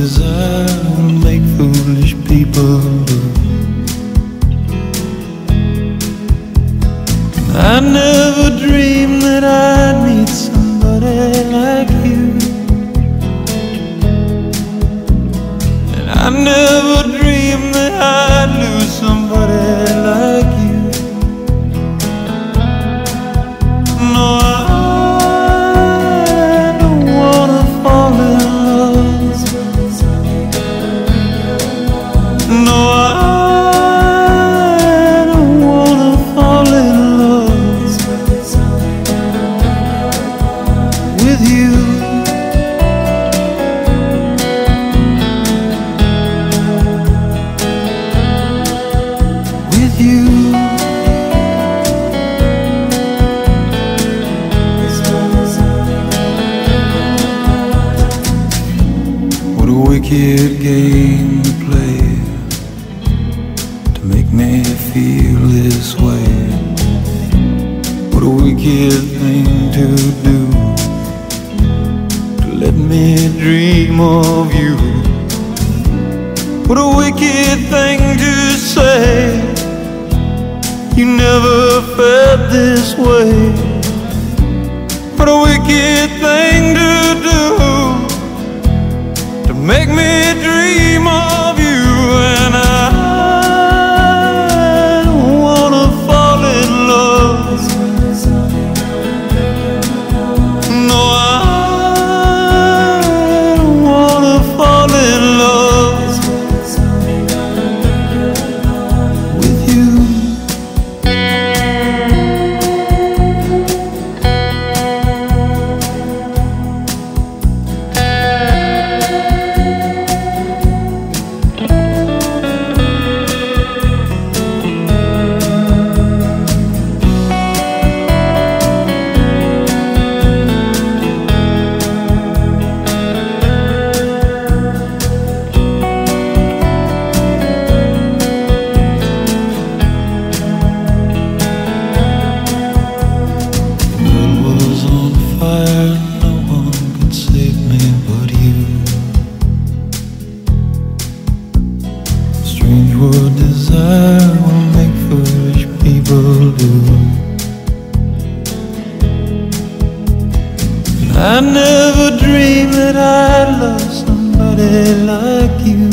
desire to make foolish people. I never dreamed wicked game to play to make me feel this way. What a wicked thing to do to let me dream of you. What a wicked thing to say. You never felt this way. What a wicked to make me What desire will make foolish people do. I never dreamed that I'd love somebody like you.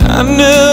I never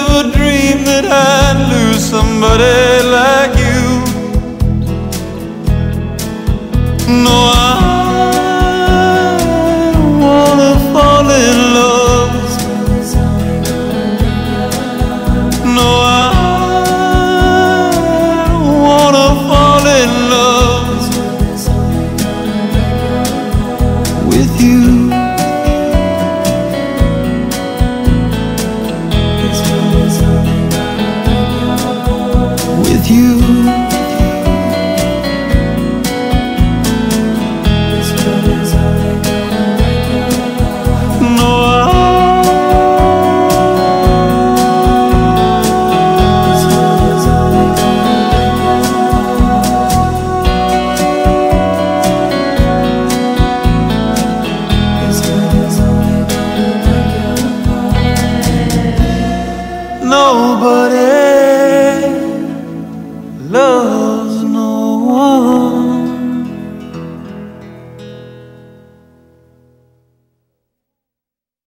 loves no one.